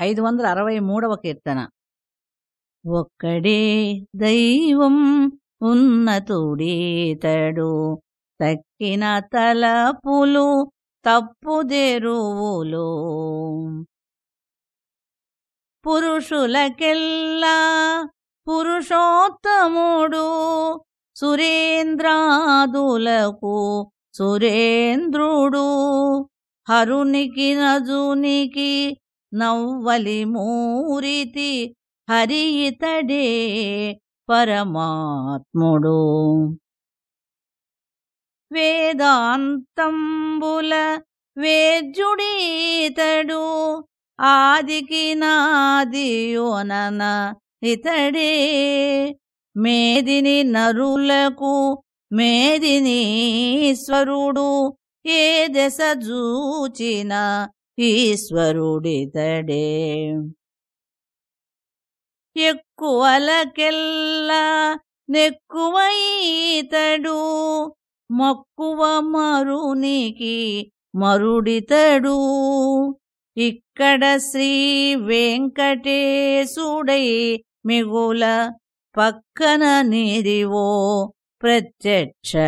ఐదు వందల అరవై మూడవ కీర్తన. ఒక్కడే దైవం ఉన్నతుడీతడు. తక్కిన తలపులు తప్పుదెరువులు. పురుషులకెల్లా పురుషోత్తముడు సురేంద్రాదులకు సురేంద్రుడు. హరునికి నజునికి నవ్వలి మూరితి హరి ఇతడే పరమాత్ముడు. వేదాంతంబుల వేద్యుడీతడు ఆదికి నాదియోనన ఇతడే. మేదిని నరులకు మేదినీశ్వరుడు ఏ దశ జూచిన ఈశ్వరుడితడే. ఎక్కువలకెల్లా నెక్కువైతడు మక్కువ మరునికి మరుడితడు. ఇక్కడ శ్రీ వెంకటేశుడై మిగుల పక్కన నిరివో ప్రత్యక్షమితడు.